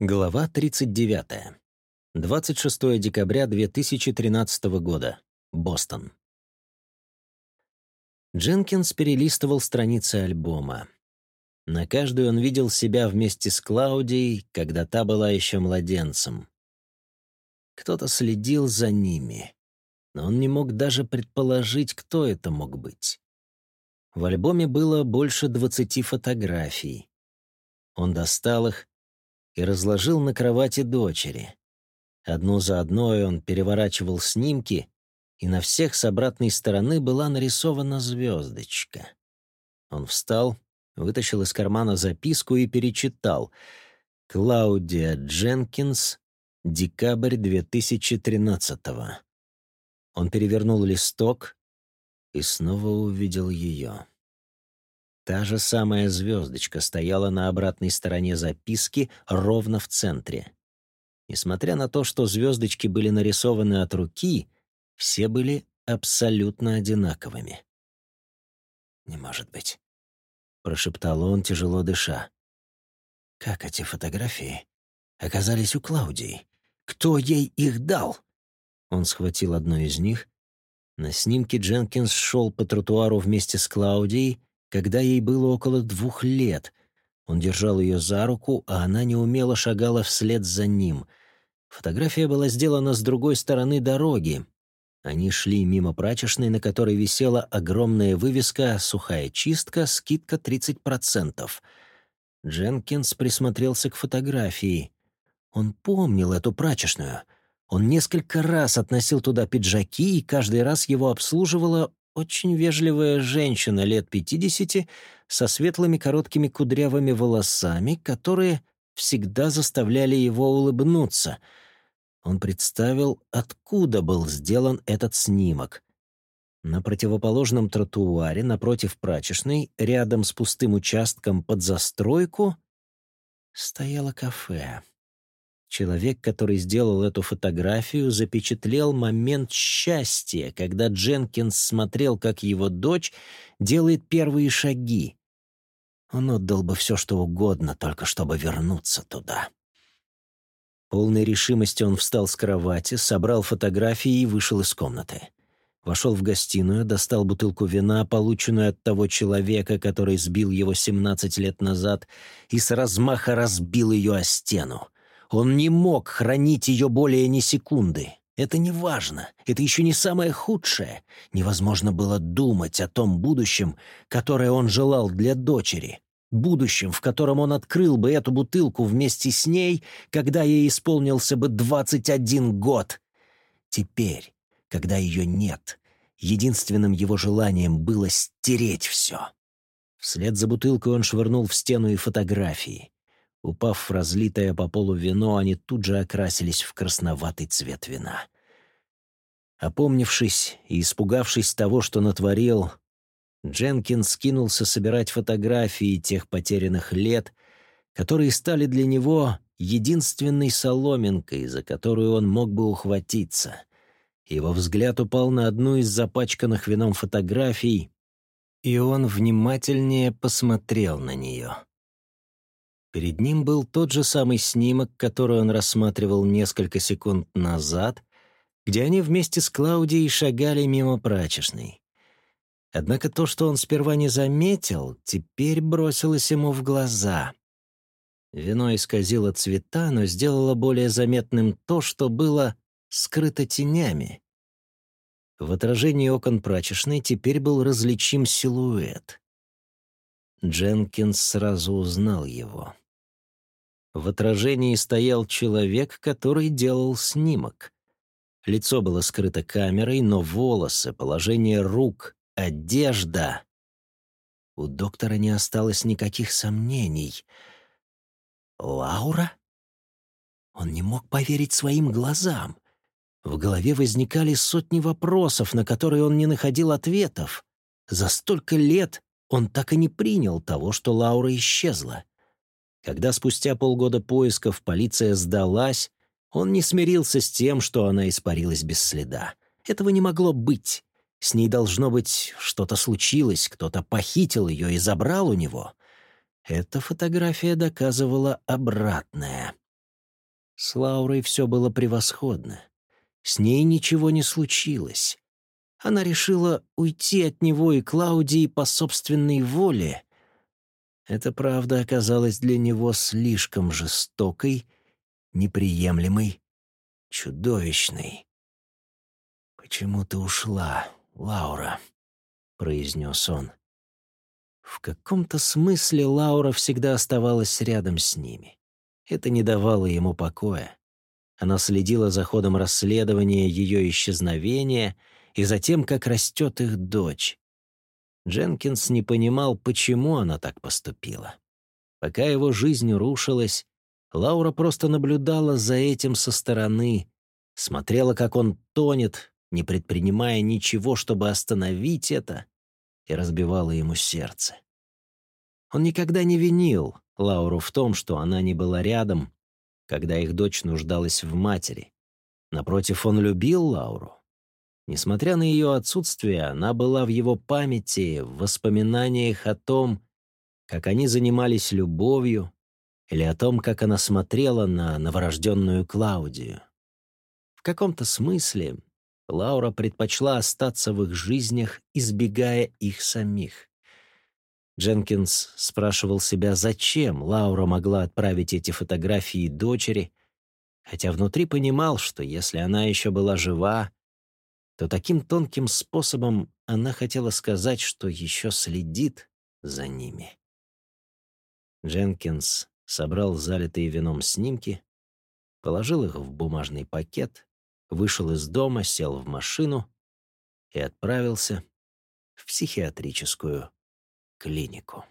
Глава 39. 26 декабря 2013 года. Бостон. Дженкинс перелистывал страницы альбома. На каждую он видел себя вместе с Клаудией, когда та была еще младенцем. Кто-то следил за ними, но он не мог даже предположить, кто это мог быть. В альбоме было больше двадцати фотографий. Он достал их и разложил на кровати дочери. Одну за одной он переворачивал снимки, и на всех с обратной стороны была нарисована звездочка. Он встал, вытащил из кармана записку и перечитал. «Клаудия Дженкинс, декабрь 2013-го». Он перевернул листок и снова увидел ее. Та же самая звездочка стояла на обратной стороне записки ровно в центре. Несмотря на то, что звездочки были нарисованы от руки, все были абсолютно одинаковыми. «Не может быть», — прошептал он, тяжело дыша. «Как эти фотографии оказались у Клаудии? Кто ей их дал?» Он схватил одну из них. На снимке Дженкинс шел по тротуару вместе с Клаудией, когда ей было около двух лет. Он держал ее за руку, а она неумело шагала вслед за ним. Фотография была сделана с другой стороны дороги. Они шли мимо прачечной, на которой висела огромная вывеска «Сухая чистка, скидка 30%». Дженкинс присмотрелся к фотографии. Он помнил эту прачечную. Он несколько раз относил туда пиджаки, и каждый раз его обслуживала очень вежливая женщина лет пятидесяти со светлыми короткими кудрявыми волосами, которые всегда заставляли его улыбнуться. Он представил, откуда был сделан этот снимок. На противоположном тротуаре, напротив прачечной, рядом с пустым участком под застройку, стояло кафе. Человек, который сделал эту фотографию, запечатлел момент счастья, когда Дженкинс смотрел, как его дочь делает первые шаги. Он отдал бы все, что угодно, только чтобы вернуться туда. Полной решимости он встал с кровати, собрал фотографии и вышел из комнаты. Вошел в гостиную, достал бутылку вина, полученную от того человека, который сбил его 17 лет назад, и с размаха разбил ее о стену. Он не мог хранить ее более ни секунды. Это не важно, это еще не самое худшее. Невозможно было думать о том будущем, которое он желал для дочери. Будущем, в котором он открыл бы эту бутылку вместе с ней, когда ей исполнился бы 21 год. Теперь, когда ее нет, единственным его желанием было стереть все. Вслед за бутылкой он швырнул в стену и фотографии. Упав в разлитое по полу вино, они тут же окрасились в красноватый цвет вина. Опомнившись и испугавшись того, что натворил, Дженкинс кинулся собирать фотографии тех потерянных лет, которые стали для него единственной соломинкой, за которую он мог бы ухватиться. Его взгляд упал на одну из запачканных вином фотографий, и он внимательнее посмотрел на нее. Перед ним был тот же самый снимок, который он рассматривал несколько секунд назад, где они вместе с Клаудией шагали мимо прачечной. Однако то, что он сперва не заметил, теперь бросилось ему в глаза. Вино исказило цвета, но сделало более заметным то, что было скрыто тенями. В отражении окон прачечной теперь был различим силуэт. Дженкинс сразу узнал его. В отражении стоял человек, который делал снимок. Лицо было скрыто камерой, но волосы, положение рук, одежда... У доктора не осталось никаких сомнений. Лаура? Он не мог поверить своим глазам. В голове возникали сотни вопросов, на которые он не находил ответов. За столько лет он так и не принял того, что Лаура исчезла. Когда спустя полгода поисков полиция сдалась, он не смирился с тем, что она испарилась без следа. Этого не могло быть. С ней должно быть что-то случилось, кто-то похитил ее и забрал у него. Эта фотография доказывала обратное. С Лаурой все было превосходно. С ней ничего не случилось. Она решила уйти от него и Клаудии по собственной воле. Эта правда оказалась для него слишком жестокой, неприемлемой, чудовищной. «Почему ты ушла, Лаура?» — произнес он. В каком-то смысле Лаура всегда оставалась рядом с ними. Это не давало ему покоя. Она следила за ходом расследования ее исчезновения и за тем, как растет их дочь. Дженкинс не понимал, почему она так поступила. Пока его жизнь рушилась, Лаура просто наблюдала за этим со стороны, смотрела, как он тонет, не предпринимая ничего, чтобы остановить это, и разбивала ему сердце. Он никогда не винил Лауру в том, что она не была рядом, когда их дочь нуждалась в матери. Напротив, он любил Лауру. Несмотря на ее отсутствие, она была в его памяти, в воспоминаниях о том, как они занимались любовью, или о том, как она смотрела на новорожденную Клаудию. В каком-то смысле Лаура предпочла остаться в их жизнях, избегая их самих. Дженкинс спрашивал себя, зачем Лаура могла отправить эти фотографии дочери, хотя внутри понимал, что если она еще была жива, то таким тонким способом она хотела сказать, что еще следит за ними. Дженкинс собрал залитые вином снимки, положил их в бумажный пакет вышел из дома, сел в машину и отправился в психиатрическую клинику.